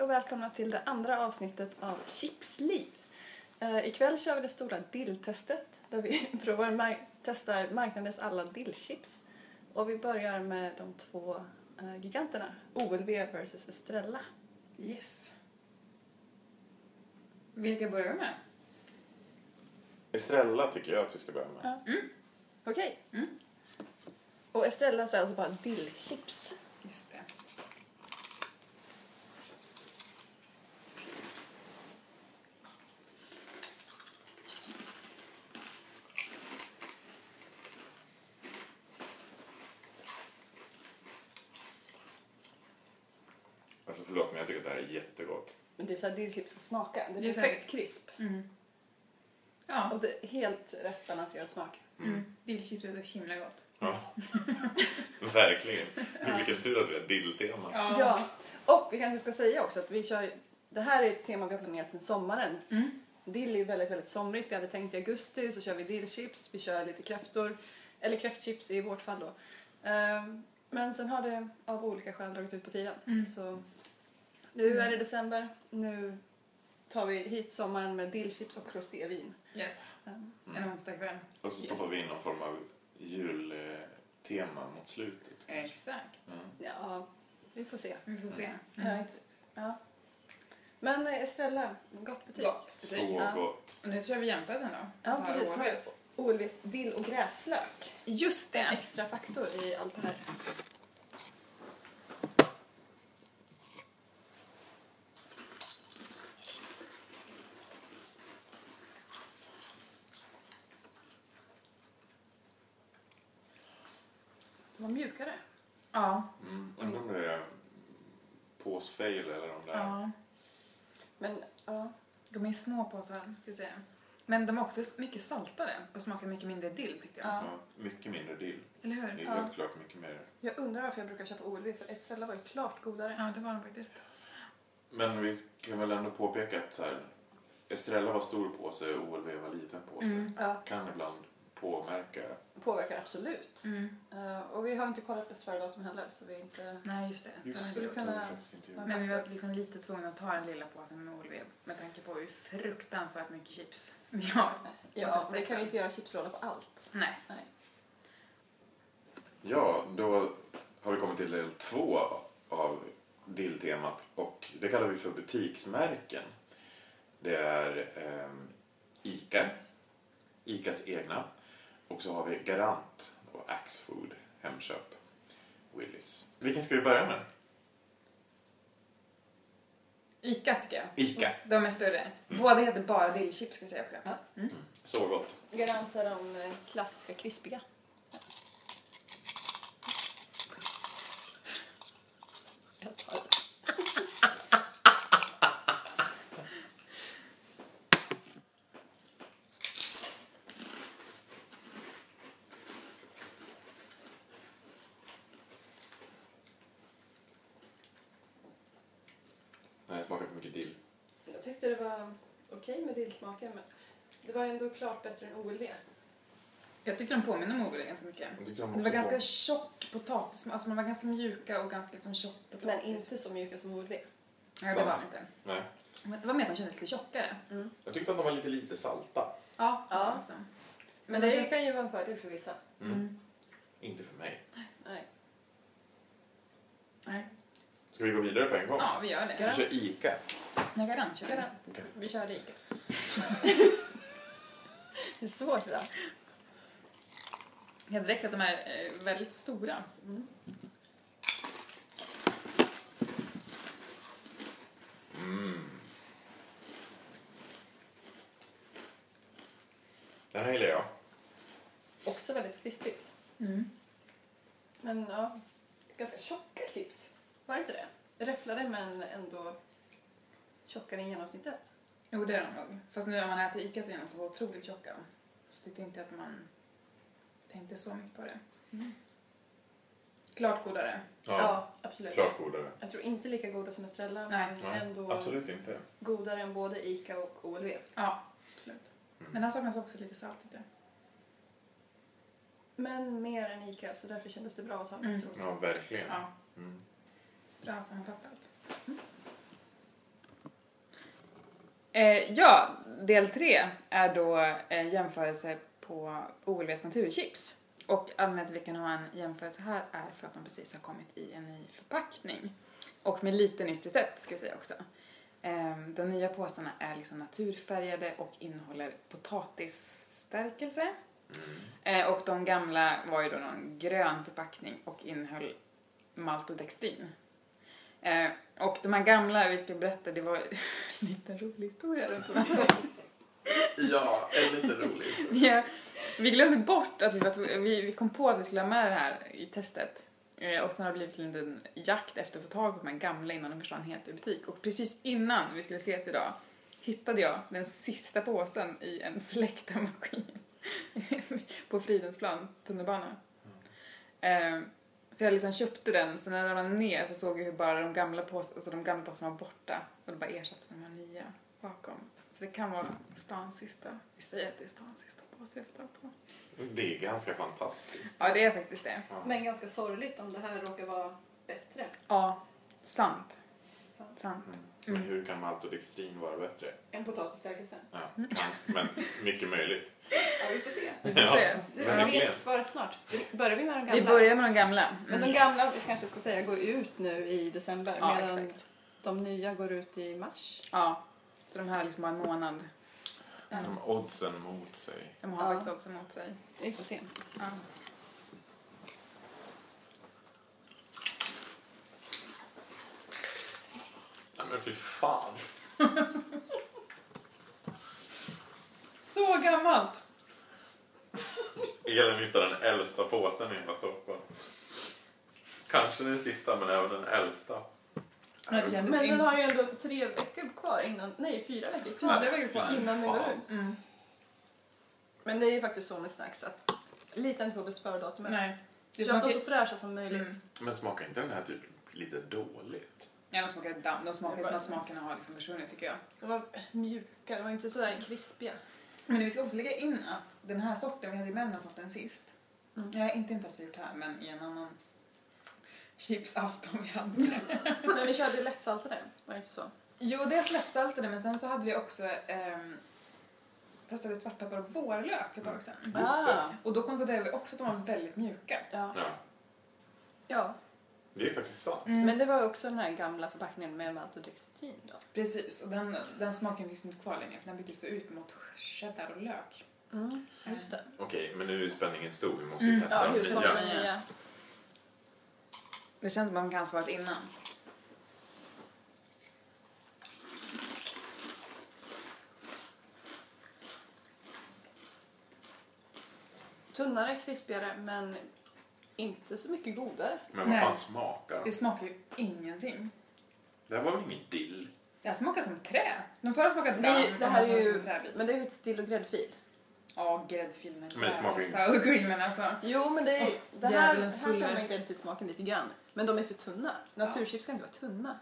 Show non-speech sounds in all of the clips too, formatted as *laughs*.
och välkomna till det andra avsnittet av Chipsliv. Uh, ikväll kör vi det stora dilltestet där vi *laughs* provar mar- testar marknadens alla dillchips. Och vi börjar med de två uh, giganterna, OLV vs Estrella. Yes. Vilka börjar vi med? Estrella tycker jag att vi ska börja med. Ja. Okej. Mm. Och Estrella säger alltså bara dillchips. Just det. Alltså förlåt men jag tycker att det här är jättegott. Men det är så här dillchips ska smaka. Det är Det så perfekt här- krisp. Mm. Ja. Och det är helt rätt balanserad smak. Mm. Dillchips är så himla gott. Ja. *laughs* Verkligen. Vilken tur att vi har dilltema. Ja, och vi kanske ska säga också att vi kör, det här är ett tema vi har planerat sedan sommaren. Mm. Dill är ju väldigt, väldigt somrigt. Vi hade tänkt i augusti så kör vi dillchips, vi kör lite kräftor, eller kräftchips i vårt fall då. Ehm, Men sen har det av olika skäl dragit ut på tiden. Mm. Så nu är det december, nu tar vi hit sommaren med dillchips och rosévin. Yes. Ehm, En onsdagkväll. Och så stoppar vi in någon form av jultema mot slutet. Exakt. Mm. Ja, vi får se. Vi får se. Jag är inte- Ja. Men eh, Estrella, gott betyg. Gott. Så Ja. gott. Nu tror jag vi jämför sen då. Ja, precis. året. OLVs dill och gräslök. Just det. Extra faktor i allt det här. De var mjukare. Ja. Mm. Undrar om det är påsfail eller om det är... ja. Men ja, De är små påsar, ska jag säga. Men de är också mycket saltare och smakar mycket mindre dill tyckte jag. Ja. Ja, mycket mindre dill. Eller Det är hur? Ja. helt klart mycket mer. jag undrar varför jag brukar köpa OLV för Estrella var ju klart godare. Ja, det var de faktiskt. Men vi kan väl ändå påpeka att så här, Estrella var stor påse och OLV var liten påse. Mm. Ja, Kan ibland påverka. påverkar absolut. Mm. Eh, och vi har inte kollat bäst före-datum heller så vi är inte... Nej, just det. Just det. det, kunna-. Men vi var liksom lite tvungna att ta den lilla påsen med OLV med tanke på hur fruktansvärt mycket chips vi har. Ja, vi kan inte göra chipslåda på allt. Nej. Nej. Ja, då har vi kommit till del två av dilltemat och det kallar vi för butiksmärken. Det är ehm, ICA, ICAs egna och så har vi Garant och Axfood, Hemköp, Willys. Vilken ska vi börja med? Ica tycker jag. ICA. De är större. Båda heter bara dillchips ska jag säga också. Ja. Så gott. Garant är de eh, klassiska krispiga. Jag tar det. Nej, det smakar för mycket dill. Jag tyckte det var dillsmaken men det var ändå klart bättre än OLV. Jag tyckte de påminner om OLV ganska mycket. Jag de Det var ganska gott. tjock potatis, alltså de var ganska mjuka och ganska liksom tjock potatis. Men inte så mjuka som OLV. Ja, det var de inte. Nej. Men Det var mer att de kändes lite tjockare. Jag tyckte att de var lite lite salta. Ja, Ja. också. Men Men det kan ju vara en fördel för vissa. Mm. Mm. Inte för mig. Nej. Nej. Ska vi gå vidare på en gång? Ja, vi gör det. Vi Garant. kör ICA. Nej, garant kör vi. Garant. Okej. Vi kör Ica. *laughs* det är svårt det där. Jag hade direkt sett att de är eh, väldigt stora. Mm. Den här gillar jag. Också väldigt krispigt. Mm. Men ja, ganska tjocka chips. Var det inte det? Räfflade men ändå tjockare än genomsnittet. Jo, det är de nog. Fast nu när man äter Ica så var otroligt tjocka. Så tyckte inte att man tänkte så mycket på det. Mm. Klart godare. Ja, absolut. Klart godare. Jag tror inte lika goda som Estrella Nej. men Nej, ändå absolut inte. godare än både Ica och OLV. Ja, absolut. Mm. Men här saknas också lite salt tyckte jag. Men mer än Ica så därför kändes det bra att ha Mm. efteråt. Ja, verkligen. Ja, Mm. bra sammanfattat. Eh, ja, del tre är då en jämförelse på OLVs naturchips. Och anledningen till att vi kan ha en jämförelse här är för att de precis har kommit i en ny förpackning. Och med lite nytt recept ska vi säga också. Ehm, de nya påsarna är liksom naturfärgade och innehåller potatisstärkelse. Eh, och de gamla var ju då någon grön förpackning och innehöll maltodextrin. Eh, och de här gamla, vi ska berätta, det var *laughs* en liten rolig historia runt här. *laughs* Ja, en lite rolig vi, vi glömde bort att vi, var, vi, vi kom på att vi skulle ha med det här i testet. Eh, och sen har det blivit en liten jakt efter att få tag på de här gamla innan de försvann helt i butik. Och precis innan vi skulle ses idag hittade jag den sista påsen i en släktarmaskin *laughs* på Fridhemsplan tunnelbana. Eh, så jag liksom köpte den, så när jag ramlade ner så såg jag hur bara de gamla påsarna, alltså de gamla påsarna var borta och det bara ersatts med de här nya bakom. Så det kan vara stans sista, vi säger att det är stans sista påse jag får tag på. Det är ganska fantastiskt. Ja, det är faktiskt det. Ja. Men ganska sorgligt om det här råkar vara bättre. Ja, sant. Sant. Men Mm. hur kan maltodextrin vara bättre? En potatisstärkelse. Ja, kan, men mycket möjligt. Ja, vi får se. *laughs* Vi får se. Det verkligen. svaret snart. Börjar vi med de gamla? Vi börjar med de gamla. Men de gamla, vi kanske ska säga, går ut nu i december Ja, medan exakt. de nya går ut i mars. Ja, så de här liksom har en månad. De har oddsen mot sig. De har Ja. faktiskt också emot sig. Vi får se. Ja. Men fy fan. *laughs* Så gammalt! Elin hittade den äldsta påsen i hela Stockholm. Kanske den sista, men även den äldsta. Men det kändes Men den in- har ju ändå tre veckor kvar innan, nej fyra veckor kvar Fyra veckor kvar. innan den går Fan. ut. Mm. Men det är ju faktiskt så med snacks att lita inte på bäst före-datumet. Nej. Det Köp dem smakar... så fräscha som möjligt. Mm. Men smakar inte den här typ lite dåligt? Ja, de smakar damm. De smakar som att smakerna har liksom försvunnit tycker jag. De var mjuka, de var inte sådär krispiga. Men vi ska också lägga in att den här sorten, vi hade ju med den här sorten sist. Mm. Jag har inte intensivt här, men i en annan chipsafton vi hade. *laughs* Men vi körde lättsaltade, var det inte så? Jo, dels lättsaltade, men sen så hade vi också ehm, testade svartpeppar och vårlök ett tag sedan. Just det. Ah, Och då konstaterade vi också att de var väldigt mjuka. ja. Ja, ja. Det är faktiskt sant. Men det var också den här gamla förpackningen med maltodextrin då. Precis, och den, den smaken finns inte kvar längre för den byttes ut mot cheddar och lök. Mm, just det. Okej, men nu är spänningen stor. Vi måste Mm. testa Ja, hur ska Ja. nya? Det känns som att man kan ha svarat innan. Tunnare, krispigare men inte så mycket godare. Men vad Nej. fan smakar Det de? smakar ju ingenting. Det här var väl ingen dill? Det här smakar som trä. De förra smakade Det, damm, det de här är ju, men det är ju ett still och gräddfil. Ja, gräddfilen. Men det smakar ju- Sour alltså. Jo, men det, är, Åh, det här, här djävulens känner buller. man gräddfilsmaken lite grann. Men de är för tunna. Naturchips ska inte vara tunna.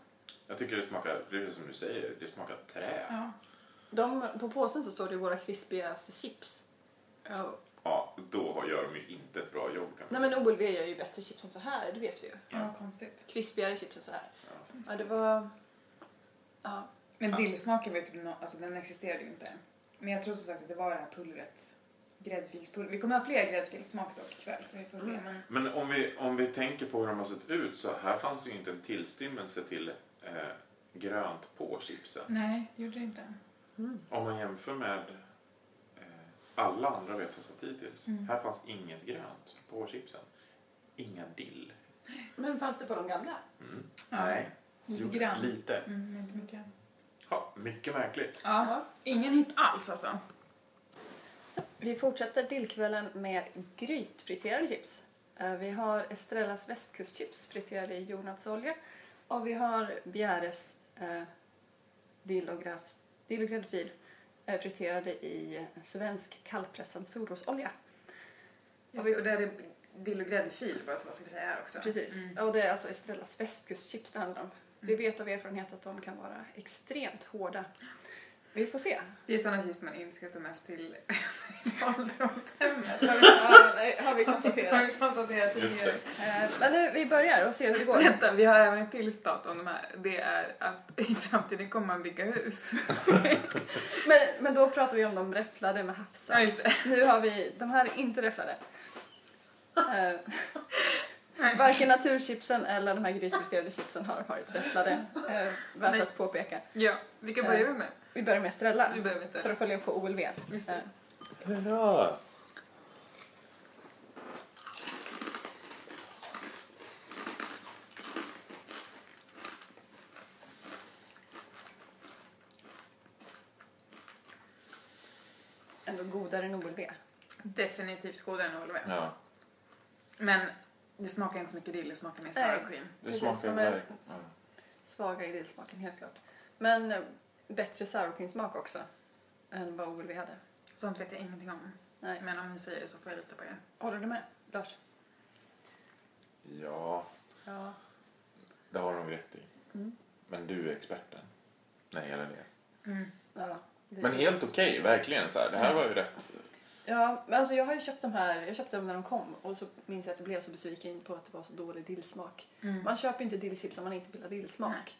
Jag tycker det smakar, det är som du säger, det smakar trä. Ja. De, på påsen så står det våra krispigaste chips. Ja. Ja, då gör de ju inte ett bra jobb kan Nej men OLV gör ju bättre chips än så här, det vet vi ju. ja, konstigt. Krispigare chips än så här. Ja. Ja, det var... Ja. Men Ja. dillsmaken vet du, nå- alltså den existerade ju inte. Men jag tror som sagt att det var det här pulvret. Gräddfilspulver. Vi kommer ha fler gräddfilssmak dock ikväll så vi får se. Mm. Men om vi, om vi tänker på hur de har sett ut så här fanns det ju inte en tillstymmelse till eh, grönt på chipsen. nej, det gjorde det inte. Mm. Om man jämför med alla andra vi har testat hittills. Mm. Här fanns inget grönt på chipsen. Inga dill. Men fanns det på de gamla? Mm. Ja, Nej. Lite Jo, grann. Lite. Mm, inte mycket. Ja, mycket märkligt. Ja, ingen hit alls alltså. Vi fortsätter dillkvällen med grytfriterade chips. Eh, Vi har Estrellas västkustchips friterade i jordnötsolja och vi har Bjäres eh, dill och, gräs, dill och gräddfil friterade i svensk kallpressad solrosolja. Just det, och där är dill och gräddfil vad ska vi säga också. Precis. Mm. Och det är alltså Estrellas västkustchips det handlar om. Vi vet av erfarenhet att de kan vara extremt hårda. Vi får se. Det är sådana chips man inte ska ta mest till *laughs* ålderdomshemmet. Ja, har vi Har konstaterat. vi. Eh, Men nu, vi börjar och ser hur det går. Vänta, vi har även ett till stat om de här. Det är att i framtiden kommer man bygga hus. *laughs* Men, men då pratar vi om de räfflade med Ja, just det. Nu har vi, de här är inte räfflade. Eh, varken naturchipsen eller de här grytfriterade chipsen har varit räfflade. Eh, värt Nej. att påpeka. Ja, vilka börjar vi med? Vi börjar med Estrella. Vi börjar med För Stella. att följa upp på OLV. Just Eh, det. Hurra! Ändå godare än OLV. Definitivt godare än OLV. Ja, Men det smakar inte så mycket dill, det smakar mer sour Nej. cream. det Precis, smakar de är-. Svaga i dillsmaken, helt klart. Men eh, bättre sour cream-smak också. Än vad OLV hade. Sånt vet jag ingenting om. Nej. Men om ni säger det så får jag lita på er. Håller du med, Lars? ja, Ja. det har de nog rätt i. Mm. Men du är experten. när det gäller det. Mm. ja det- Men helt okej, verkligen. Så här. Det här var ju rätt. Ja, men alltså jag har ju köpt de här, jag köpte dem när de kom och så minns jag att jag blev så besviken på att det var så dålig dillsmak. Mm. Man köper ju inte dillchips om man inte vill ha dillsmak.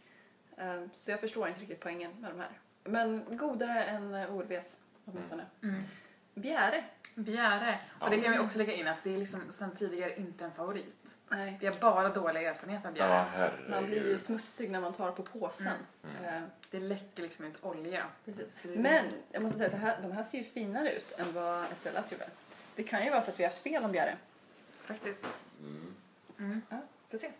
Ehm, Så jag förstår inte riktigt poängen med de här. Men godare än eh, OLVs åtminstone. Mm. Bjäre? Bjäre. Och det Ja. kan vi också lägga in att det är liksom sen tidigare inte en favorit. Nej. Vi har bara dåliga erfarenheter av bjäre. Ja. Man blir ju smutsig när man tar på påsen. Mm. Ehm, Det läcker liksom ut olja. Precis. Men jag måste säga att här, de här ser ju finare ut än vad Estrellas gjorde. Det kan ju vara så att vi har haft fel om Bjäre. Faktiskt. Mm. Mm. Ja, får se.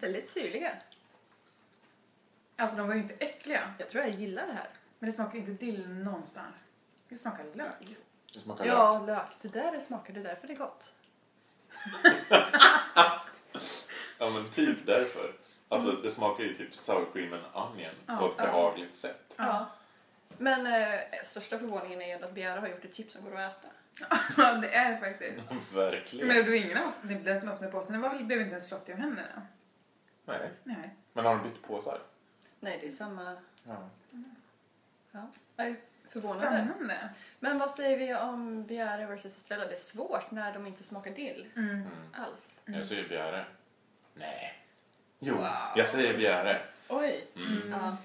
Väldigt syrliga. Alltså de var ju inte äckliga. Jag tror jag gillar det här. Men det smakar inte dill någonstans. Det smakar lök. Det smakar lök. Ja, lök. Det där är smakar, det är därför det är gott. *laughs* Ja, men typ därför. Alltså, det smakar ju typ sour cream and onion Ja, på ett ja. behagligt sätt. Ja. Men eh, största förvåningen är ju att Bjäre har gjort ett chip som går att äta. *laughs* Ja, det är faktiskt. *laughs* Verkligen. Men det var ingen av oss, den som öppnade påsen, den var, blev inte ens flottig om händerna. Nej. Nej. Men har de bytt påsar? Nej, det är samma... Ja. Ja. Jag är förvånad där. Spännande. Men vad säger vi om Bjäre vs Estrella? Det är svårt när de inte smakar dill Mm. Mm. alls. Jag säger bjäre. Nej. Jo, Wow. jag säger bjäre. Oj! Mm. Ja.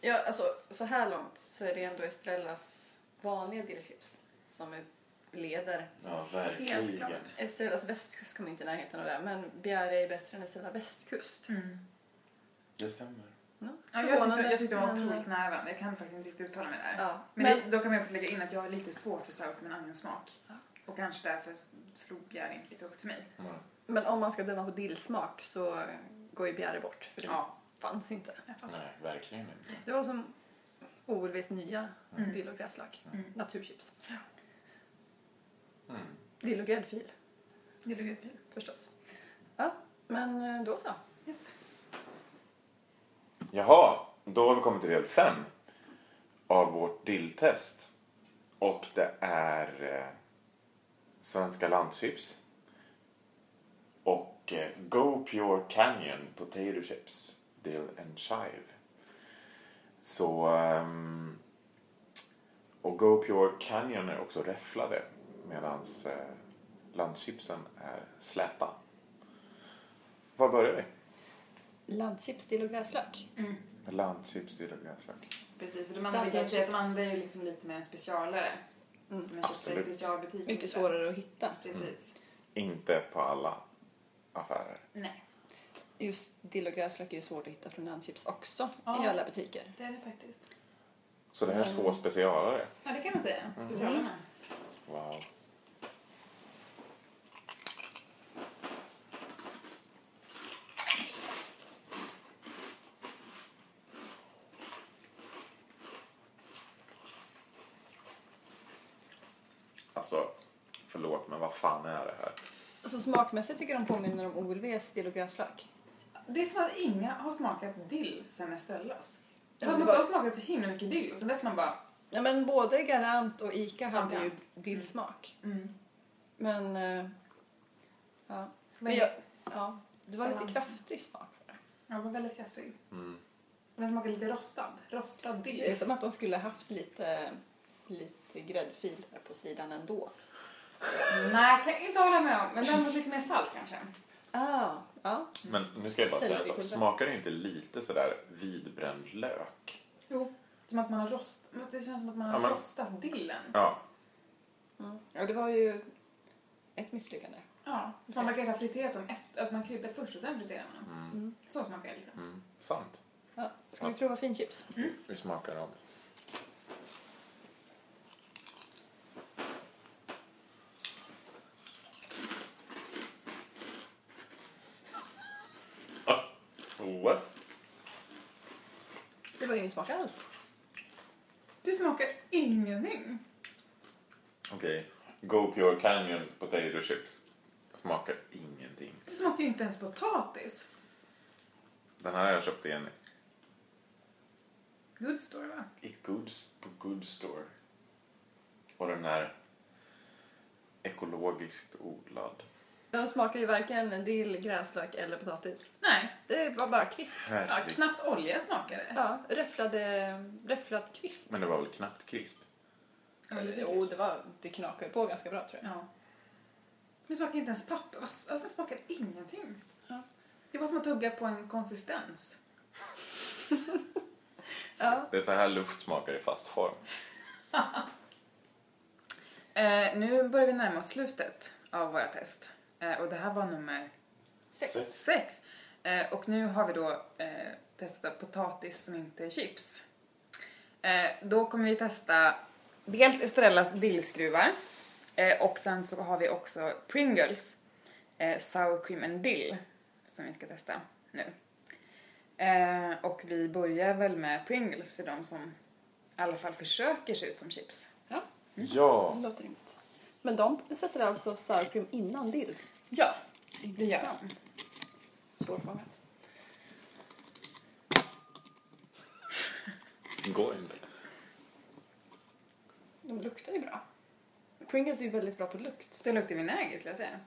ja, alltså så här långt så är det ändå Estrellas vanliga dillchips som är- leder. Ja, Helt verkligen. klart. Estrellas västkust kommer inte i närheten av det, men Bjäre är bättre än Estrella västkust. Mm. Det stämmer. Ja, Ja, jag, tyckte, jag tyckte det var otroligt nära varandra. Jag kan faktiskt inte riktigt uttala mig där. Ja, Men, men, det, då kan man också lägga in att jag har lite svårt för sour med onion smak. Ja. Och kanske därför slog bjäre inte lika upp till mig. Mm. men om man ska döma på dillsmak så går ju Bjäre bort, för det Ja. fanns inte. Fast- Nej, verkligen inte. Det var som OLVs nya Mm. dill och gräslök. Mm. Naturchips. Mm. Dill och gräddfil Det låg fel. förstås. Ja, men eh, då så. Yes. Jaha, då har vi kommit till del fem av vårt dilltest. Och det är eh, Svenska landchips och eh, Go Pure Canyon Potato Chips Dill and Chive. Så... ehm, och Go Pure Canyon är också räfflade medan eh, landchipsen är släta. Var börjar vi? Landchips, dill och gräslök. Mm. Landchips, dill och gräslök. Precis, för de andra, kan säga att de andra är ju liksom lite mer specialare. Mm. Som är i Absolut. specialbutik. Mycket svårare att hitta. Precis. Inte på alla affärer. Nej, Just dill och gräslök är ju svårt att hitta från landchips också Ja. i alla butiker. det är det faktiskt. Så det här är två specialare. Ja, det kan man säga. Specialerna. Wow. Alltså, förlåt men vad fan är det här? Alltså smakmässigt tycker de påminner om OLVs dill och gräslök. Det är som att inga har smakat dill sen Estellas. Det smakat, det har smakat så himla mycket dill och sen dess man bara, Ja, men både Garant och Ica hade Ja. ju dillsmak. Mm. Men... eh, ja. Men jag, ja, det var lite kraftig smak på det. Ja, den var väldigt kraftig. Mm. Den smakar lite rostad. Rostad dill. Det är som att de skulle haft lite, lite gräddfil där på sidan ändå. Nej, jag kan inte hålla med om. Men däremot lite mer salt kanske. Ah, ja. Men nu ska jag bara säga en sak. Smakar det inte lite sådär vidbränd lök? Jo. Som att man har rost... men Det känns som att man har Ja, men- rostat dillen. Ja. Mm. ja. Det var ju ett misslyckande. Ja. Så man kanske har friterat dem efter... Alltså man kryddar först och sen friterar man dem. Mm. Mm. Så smakar det lite. Mm. Sant. Ja. Ska vi prova finchips? Vi smakar dem. What? Det var ingen smak alls. Det smakar ingenting. Okej. Go Pure Canyon Potato Chips. Smakar ingenting. Det smakar ju inte ens potatis. Den här har jag köpt i en Good store va? i Goods, på Good Store. Och den är ekologiskt odlad. Den smakar ju varken dill, gräslök eller potatis. Nej. Det var bara krisp. Ja, Herregud. knappt olja smakar det. Ja, räfflade, räfflat krisp. Men det var väl knappt krisp? Ja, men det- Jo, det, var, det knakade ju på ganska bra tror jag. Ja. Det smakar inte ens papper. Alltså det smakar ingenting. Ja. Det var som att tugga på en konsistens. *laughs* Ja. Det är så här luft smakar i fast form. *laughs* Eh, nu börjar vi närma oss slutet av våra test. Eh, och det här var nummer Sex. Sex. sex. Eh, och nu har vi då eh, testat potatis som inte är chips. Eh, då kommer vi testa dels Estrellas dillskruvar eh, och sen så har vi också Pringles eh, sour cream and dill som vi ska testa nu. Eh, och vi börjar väl med Pringles för de som i alla fall försöker se ut som chips. Ja, Ja. det låter rimligt. Men de sätter alltså sour cream innan dill. Ja, det gör Intressant. Svårfångat. Går inte. De luktar ju bra. Pringles är ju väldigt bra på lukt. Det luktar vinäger skulle jag säga.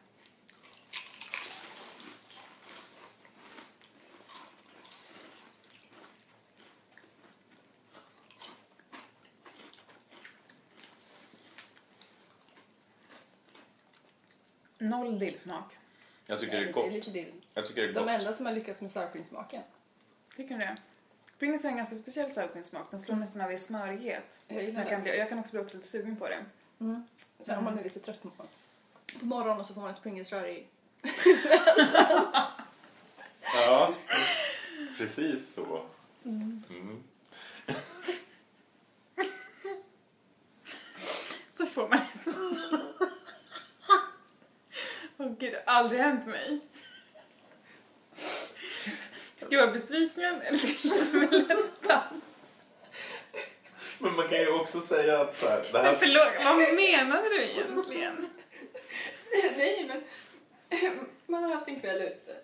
Noll dillsmak. Jag tycker det är Det är gott. lite dill. Jag tycker det är De gott. enda som har lyckats med sour cream-smaken. Tycker du det? Pringles har en ganska speciell sour cream-smak. Den slår nästan över i smörighet. Jag jag, kan bli, jag kan också bli lite sugen på det. Mm. Sen om man är lite trött på, på morgonen och så får man ett Pringles-rör i. *laughs* Ja, *laughs* precis så. Mm. Så får man Åh gud, det har aldrig hänt mig. Ska jag vara besviken eller ska jag känna mig lättad? Men man kan ju också säga att så här, det Men här... förlåt, vad menade du egentligen? Nej, men man har haft en kväll ute.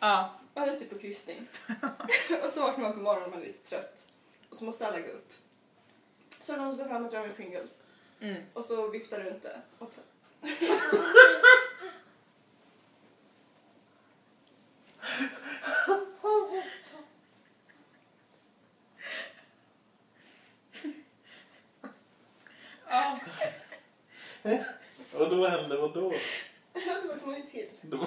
Ja, Man är typ på kryssning. och så vaknar man på morgonen och man är lite trött. Och så måste alla gå upp. Så är det någon som tar fram ett rör med Pringles. mm. Och så viftar runt det. Och tar... ja. Och då hände vad då? Ja, det vaknar man ju till. Då,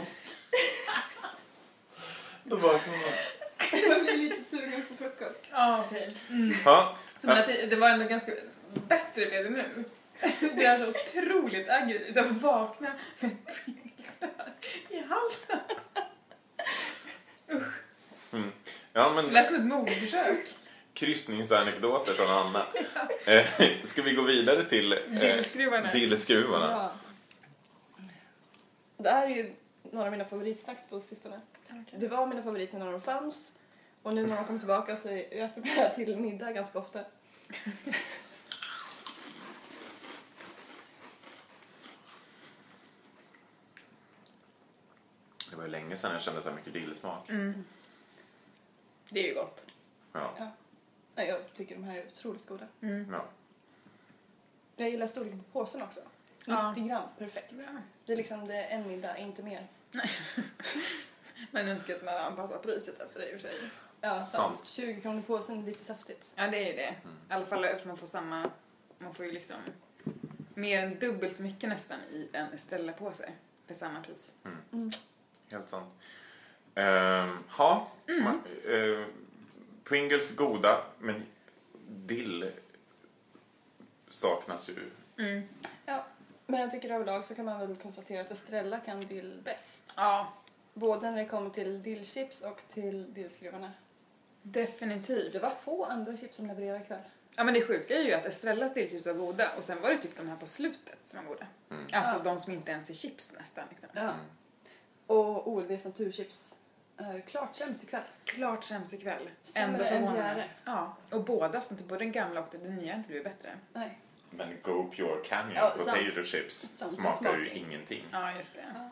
då vaknade man. Man blir lite sugen på frukost. ja okej. Mm. Ja, Så men att det, det var ändå ganska bättre med det nu. Det är så otroligt aggressivt att vakna med Pringles-rör i halsen. mm. ja men Det lät som ett mordförsök. kryssningsanekdoter från Anna. *laughs* Eh, ska vi gå vidare till eh, Dillskruvarna. dillskruvarna? Ja. Det här är ju några av mina favoritsnacks på sistone. Det var mina favoriter när de fanns. Och nu när de kommer tillbaka så äter jag till middag ganska ofta. *laughs* Det var ju länge sedan jag kände så här mycket dillsmak. Mm. Det är ju gott. Ja. Ja. Nej, Jag tycker de här är otroligt goda. Mm. ja. Jag gillar storleken på påsen också. 90 Ja. gram, perfekt. Det är liksom det är en middag, inte mer. *laughs* Men önskar att man anpassar priset efter det i och för sig. Ja, Sant. sant. 20 kronor påsen, lite saftigt. Ja, det är ju det. I alla fall eftersom man får samma... Man får ju liksom mer än dubbelt så mycket nästan i en Estrella-påse för samma pris. Mm. Helt sant. Ehm, ha, ma- eh, Pringles goda, men dill saknas ju. Mm. Ja, men jag tycker överlag så kan man väl konstatera att Estrella kan dill bäst. Ja, Både när det kommer till dillchips och till dillskruvarna. Definitivt. Det var få andra chips som levererade ikväll. Ja men det sjuka är ju att Estrellas dillchips var goda och sen var det typ de här på slutet som var goda. Mm. Alltså Ja. de som inte ens är chips nästan. Liksom. Ja. Och OLVs naturchips är klart sämst ikväll. Klart sämst ikväll. Sämre Ändå än. Bjäre. Ja, och båda, så inte både den gamla och den nya inte blivit bättre. Nej. Men Go Pure Canyon Ja, Potato. Chips smakar ju ingenting. Ja, just det.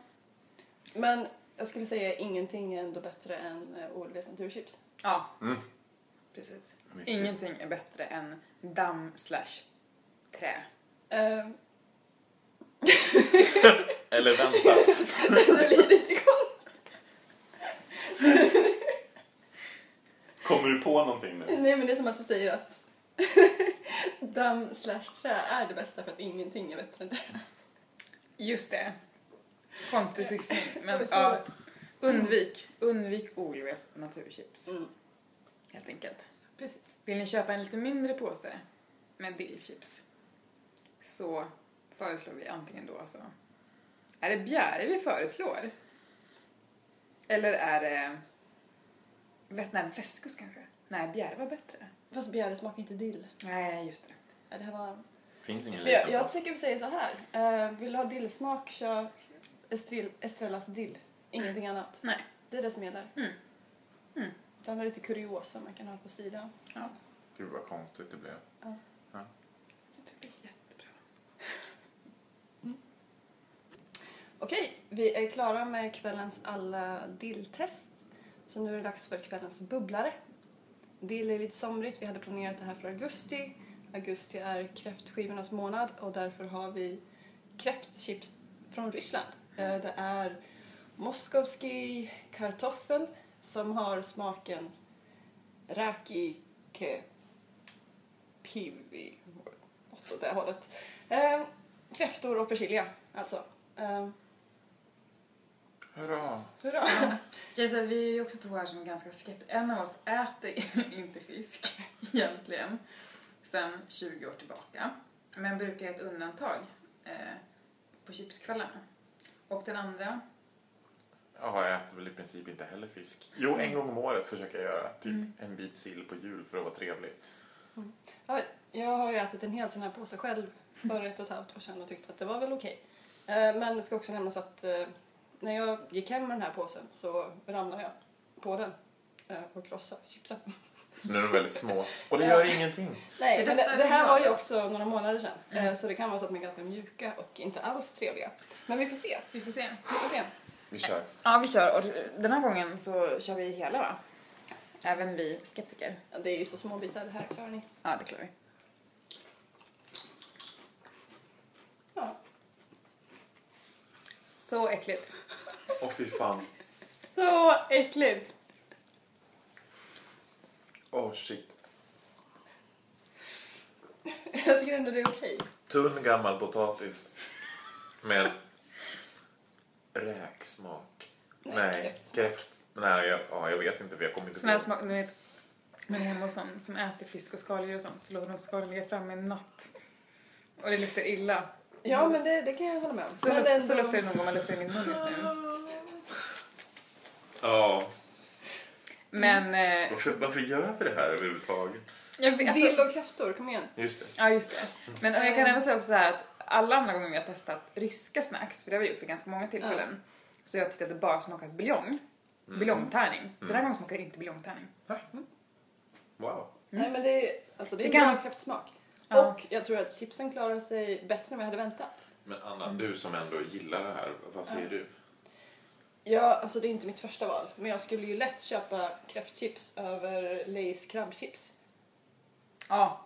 Men jag skulle säga ingenting är ändå bättre än eh, OLVs naturchips. Ja, Mm. precis. Mycket. Ingenting är bättre än damm slash trä. Ehm, *laughs* Eller vänta. *laughs* det blir lite konstigt. Kommer du på någonting nu? Nej men det är som att du säger att *laughs* damm slash trä är det bästa för att ingenting är bättre än det. Just det. Konstig syftning. Var Men ja, undvik. Undvik Olves naturchips. Mm. Helt enkelt. Precis. Vill ni köpa en lite mindre påse med dillchips så föreslår vi antingen då alltså... Är det Bjäre vi föreslår? Eller är det... Vet, nej, västkust kanske? Nej, Bjäre var bättre. Fast bjäre smakar inte dill. Nej, just det. Ja, det här var... Finns ingen Jag, jag tycker vi säger så här. Eh, vill du ha dillsmak, kör Estrell, Estrellas dill. Ingenting annat. Nej. Det är det som gäller. Mm. Mm. Den har lite kuriosa man kan ha på sidan. Ja, Gud vad konstigt det blev. jag tycker det är jättebra. *laughs* Okej, vi är klara med kvällens alla dilltest. Så nu är det dags för kvällens bubblare. Dill är lite somrigt. Vi hade planerat det här för augusti. Augusti är kräftskivornas månad och därför har vi kräftchips från Ryssland. Eh, Det är Moskovski kartoffel som har smaken raki ke pivi. Något åt det hållet. Eh, Kräftor och persilja alltså. Eh, Hurra. Hurra! Jag säger att vi är ju också två här som är ganska skeptiska. En av oss äter *laughs* inte fisk egentligen sen 20 år tillbaka. Men brukar göra ett undantag eh, på chipskvällarna. Och den andra, Ja, jag äter väl i princip inte heller fisk. Jo, en gång om året försöker jag göra. Typ Mm. en bit sill på jul för att vara trevlig. Ja, jag har ju ätit en hel sån här påse själv för ett och ett halvt år sedan och tyckte att det var väl okej. Eh, Men det ska också nämnas att eh, när jag gick hem med den här påsen så ramlade jag på den eh, och krossade chipsen. Så nu är de väldigt små. Och det gör ingenting. Nej, Det men det, det här var ju också några månader sedan Mm. eh, så det kan vara så att de är ganska mjuka och inte alls trevliga. Men vi får se. vi får se. Vi får se. Vi kör. Ja, vi kör. Och den här gången så kör vi hela va? Även vi skeptiker. Ja, Det är ju så små bitar, det här klarar ni. Ja, det klarar vi. Ja. Så äckligt. Åh fy fan. Så äckligt! Åh shit. *laughs* Jag tycker ändå det är okej. Tunn gammal potatis med räksmak. Nej, Nej, kräftsmak. kräft. Nej, jag, ja, jag vet inte jag kommer inte Sån här smak, ni vet, men hemma hos någon som äter fisk och skaldjur och sånt så låter de skalen ligga framme en natt. Och det luktar illa. Ja, men det, det kan jag hålla med om. Så, luk, ändå- så luktar det nog om man luktar i min mun just nu. Ja, Men... Eh, varför, varför gör vi det här överhuvudtaget? jag, vet- alltså, Dill och kräftor, kom igen. Just det. Ja, just det. Men och jag kan ändå säga också så här att alla andra gånger vi har testat ryska snacks, för det har vi gjort för ganska många tillfällen, så jag tyckte att det bara smakat buljong. Buljongtärning. Den här gången smakar det inte buljongtärning. Wow. Nej, men det är, alltså, det är Det en kan- bra kräftsmak. Ja. Och jag tror att chipsen klarar sig bättre än vad jag hade väntat. Men Anna, du som ändå gillar det här, vad säger Ja. du? Ja, alltså det är inte mitt första val. Men jag skulle ju lätt köpa kräftchips över Lays krabbchips. Ja.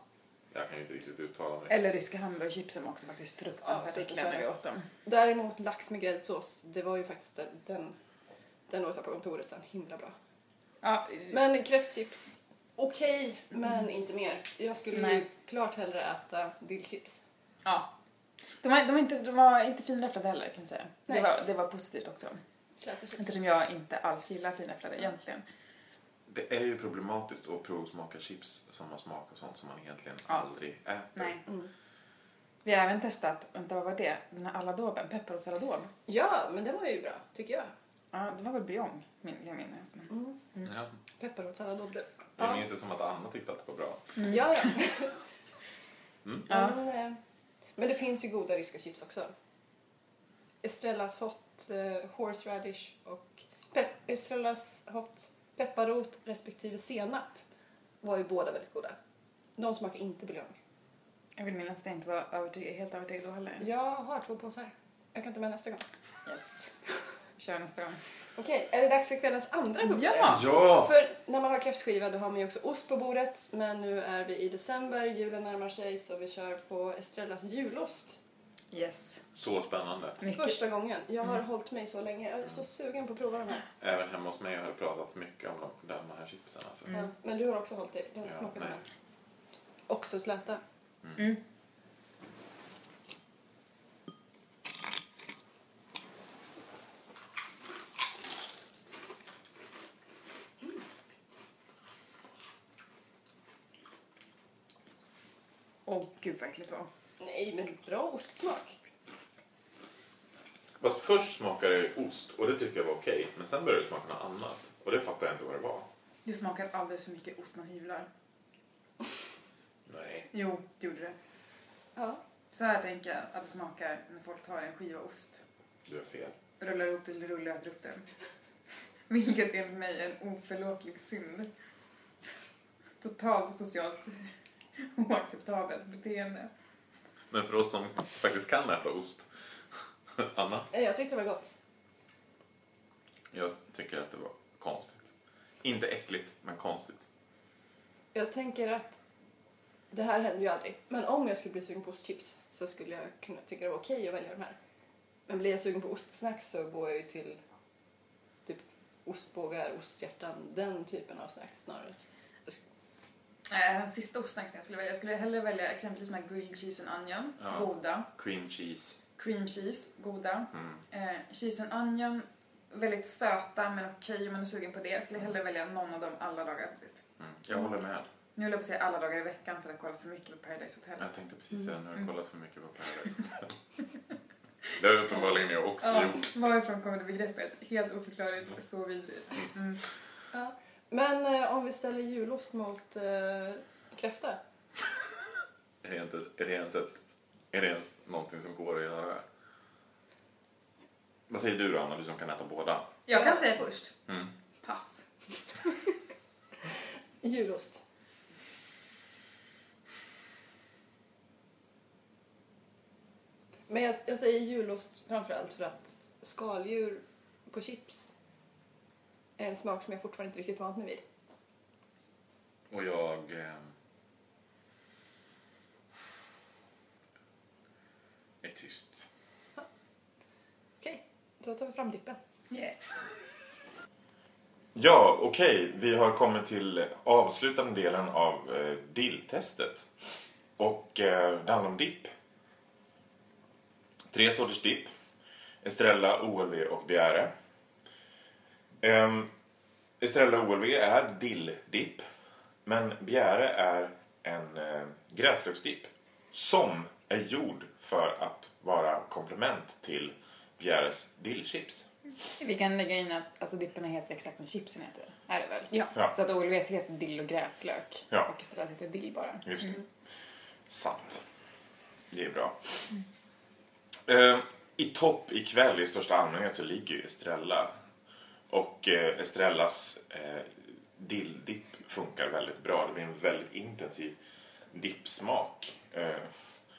Jag kan ju inte riktigt uttala mig. Eller ryska hamburgerchipsen var också faktiskt Ja, fruktansvärt äckliga när vi åt dem. Däremot lax med gräddsås, det var ju faktiskt den, den, den åt jag på kontoret sen. Himla bra. Ja, Men kräftchips, okej, men inte mer. Jag skulle ju Nej. klart hellre äta dillchips. ja. De, var, de, var inte, de var inte finräfflade heller kan jag säga. Det Nej. var, det var positivt också. Släta Eftersom jag inte alls gillar finräfflade egentligen. Det är ju problematiskt att provsmaka chips som har smak och sånt som man egentligen Ja. aldrig äter. Nej. Mm. Vi har även testat, vänta vad var det? Den här aladoben, pepparrotsaladåb. Ja, men det var ju bra, tycker jag. Ja, det var väl buljong, min, jag minns. Men. Mm. Ja. Pepparrotssallad och det. Jag Ja. minns det som att Anna tyckte att det var bra. Mm. Ja, ja. Mm. Ja. Men, eh, men det finns ju goda ryska chips också. Estrellas Hot eh, Horseradish och pep- Estrellas Hot Pepparrot respektive senap var ju båda väldigt goda. De smakar inte buljong. Jag vill minnas att jag inte var övertygad, helt övertygad då heller. Jag har två påsar. Jag kan ta med nästa gång. Yes. Vi kör nästa gång. Okej, är det dags för kvällens andra bubblare? Ja! Ja! För när man har kräftskiva då har man ju också ost på bordet. Men nu är vi i december, julen närmar sig så vi kör på Estrellas julost. Yes. Så spännande. Mycket. Första gången. Jag har Mm. hållit mig så länge. Jag är så sugen på att prova de här. Även hemma hos mig har det pratats mycket om de, de här chipsen. Alltså. Mm. Men du har också hållit dig. Du har Ja, smakat nej. här. Också släta. Mm. Åh gud vad äckligt det var. Nej, men bra ostsmak. Fast först smakade det ost och det tyckte jag var okej. Men sen började det smaka något annat. Och det fattade jag inte vad det var. Det smakar alldeles för mycket ost man hyvlar. Nej. Jo, det gjorde det. Ja. Så här tänker jag att det smakar när folk tar en skiva ost, Du har fel. rullar ihop till rulle och äter upp den. *laughs* Vilket är för mig en oförlåtlig synd. Totalt socialt *laughs* oacceptabelt beteende. Men för oss som faktiskt kan äta ost. *laughs* Anna? Eh, Jag tyckte det var gott. Jag tycker att det var konstigt. Inte äckligt, men konstigt. Jag tänker att det här händer ju aldrig. Men om jag skulle bli sugen på ostchips så skulle jag kunna tycka det var okej att välja de här. Men blir jag sugen på ostsnacks så går jag ju till typ ostbågar, osthjärtan, den typen av snacks snarare. Äh, sista ostsnacksen jag skulle välja, jag skulle hellre välja exempelvis de här grilled cheese and onion, Ja. goda. Cream cheese. Cream cheese, goda. Mm. Eh, cheese and onion, väldigt söta men okej om man är sugen på det. Jag skulle hellre välja någon av dem alla dagar faktiskt. Mm. Jag håller med. Nu höll jag på att säga alla dagar i veckan för att jag kollat för mycket på Paradise Hotel. Jag tänkte precis säga, nu har jag Mm. kollat för mycket på Paradise Hotel. *laughs* Det har uppenbarligen jag också Ja, gjort. varifrån kommer det begreppet? Helt oförklarligt, så vidrigt. Mm. Ja. Men eh, om vi ställer julost mot eh, kräfta. *laughs* Är det, inte, är, det ens ett, är det ens någonting som går att göra? Vad säger du då, Anna, du som kan äta båda? Jag kan säga först, Mm. pass. *laughs* Julost. Men jag, jag säger julost framförallt för att skaldjur på chips en smak som jag fortfarande inte riktigt vant mig vid. Och jag... Eh, är tyst. Okej, då tar vi fram dippen. Yes. Ja, okej. Vi har kommit till avslutande delen av eh, dilltestet. Och eh, det handlar om dipp. Tre sorters dipp. Estrella, OLV och Bière. Um, Estrella OLV är dilldipp. Men Bière är en eh, gräslöksdipp. Som är gjord för att vara komplement till Bières dillchips. Vi kan lägga in att alltså, dipparna heter exakt som chipsen heter. Är det väl? Ja. Ja. Så att OLVs heter dill och gräslök. Ja. Och istället heter dill bara. Just det. Sant. Det är bra. Eh, I topp ikväll i största allmänhet så ligger ju Estrella. Och eh, Estrellas eh, dilldipp funkar väldigt bra. Det blir en väldigt intensiv dippsmak. Eh,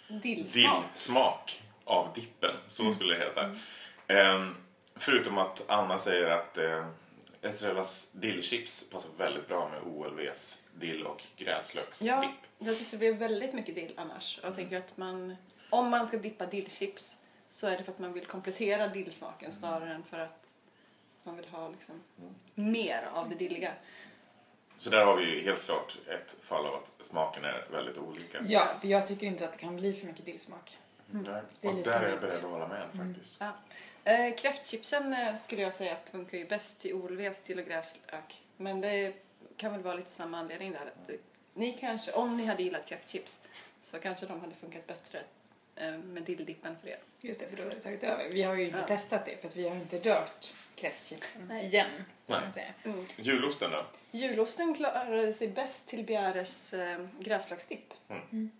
Dillsmak. dillsmak av dippen. Så skulle det heta. Eh, förutom att Anna säger att eh, Estrellas dillchips passar väldigt bra med OLVs dill och gräslöksdipp. Ja, jag tyckte det blev väldigt mycket dill annars. Jag tänker att man, om man ska dippa dillchips så är det för att man vill komplettera dillsmaken snarare än för att man vill ha liksom mer av det dilliga. Så där har vi ju helt klart ett fall av att smaken är väldigt olika. Ja, för jag tycker inte att det kan bli för mycket dillsmak. Nej. Det är Och där är jag beredd att hålla med faktiskt. Ja. Eh, kräftchipsen eh, skulle jag säga funkar ju bäst till OLVs till och gräslök. Men det kan väl vara lite samma anledning där. Att det, ni kanske, om ni hade gillat kräftchips så kanske de hade funkat bättre eh, med dilldippen för er. Just det, för då har det tagit över. Vi har ju inte Ja. testat det för att vi har inte rört kräftchipsen Nej. igen. Nej. kan man säga. Mm. Julosten då? Julosten klarade sig bäst till Bjäres eh, gräslöksdipp. Mm.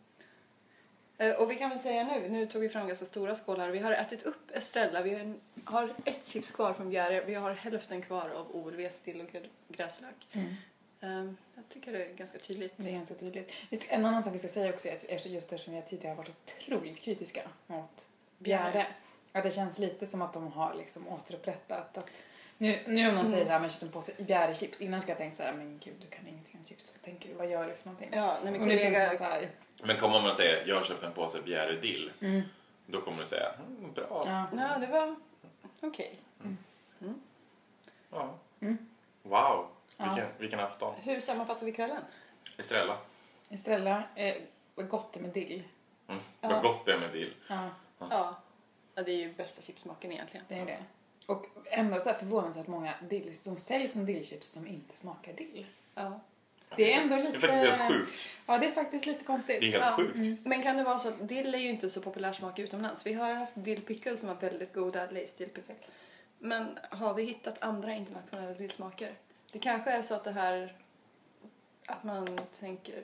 Eh, och vi kan väl säga nu, nu tog vi fram ganska stora skålar. Vi har ätit upp Estrella, vi har, en, har ett chips kvar från Bjäre, vi har hälften kvar av OLVs till och grä- gräslök. Mm. Eh, jag tycker det är ganska tydligt. Det är ganska tydligt. En annan sak vi ska säga också är att just eftersom vi tidigare har varit otroligt kritiska mot Bjäre. Att det känns lite som att de har liksom återupprättat att nu, nu om någon säger såhär, men köp en påse Bjäre-chips. Innan skulle jag tänkt såhär, men gud du kan ingenting om chips. Vad tänker du? Vad gör du för någonting? Ja, när min och nu känns det kollega... som att såhär, Men kommer man säga jag har köpt en påse Bjäre dill, mm, då kommer du säga mm, bra. ja. Ja, det var okej. Ja. Mm. Wow, Ja. Vilken, vilken afton. Hur sammanfattar vi kvällen? Estrella, Estrella, eh, vad gott det med dill. mm. Ja. vad gott det är med dill. Ja, Ja. ja, det är ju bästa chipsmaken egentligen. det är det. Och ändå så här förvånansvärt många dill som säljs som dillchips som inte smakar dill. Ja. Det är ändå Det lite... är faktiskt helt sjukt. Ja, det är faktiskt lite konstigt. Det är helt Ja. sjukt. Men kan det vara så att dill är ju inte så populär smak utomlands. Vi har haft dill pickle som var väldigt goda, Lace dill pickle. Men har vi hittat andra internationella dillsmaker? Det kanske är så att det här att man tänker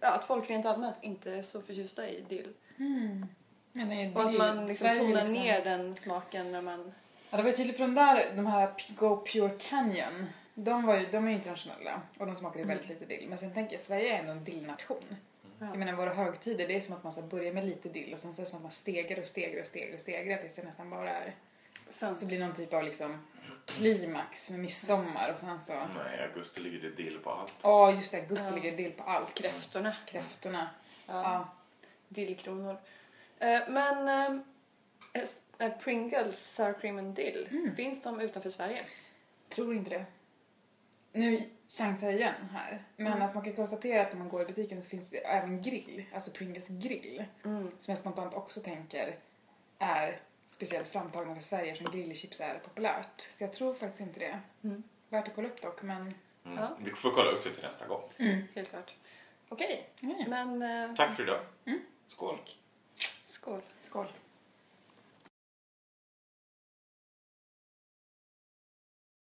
ja, att folk rent allmänt inte är så förtjusta i dill. Mm. Men är Och att man liksom Sverige tonar liksom- ner den smaken när man... Ja, det var ju tydligt för de där, de här Go Pure Canyon, de, var ju, de är ju internationella och de smakade ju Mm. väldigt lite dill. Men sen tänker jag, Sverige är ändå en dillnation. Ja. Jag menar våra högtider, det är som att man så börjar med lite dill och sen så är det som att man stegar och stegar och stegar och stegar tills det nästan bara är... Sant. Så blir det någon typ av liksom klimax med midsommar och sen så... Nej, i augusti ligger det dill på allt. Ja, just det, augusti Ja. ligger dill på allt. Kräftorna. Kräftorna. Ja. Ja. Dillkronor. Eh, men eh, Pringles sour cream and dill, Mm. finns de utanför Sverige? Tror inte det. Nu chansar jag igen här. Men Mm. alltså man kan konstatera att om man går i butiken så finns det även grill, alltså Pringles grill. Som jag spontant också tänker är speciellt framtagna för Sverige som grillchips är populärt. Så jag tror faktiskt inte det. Mm. Värt att kolla upp dock men... Mm. Ja. Vi får kolla upp det till nästa gång. Helt klart. Okej, Nej. men... eh, Tack för idag. Mm. Skål. Skål. Skål.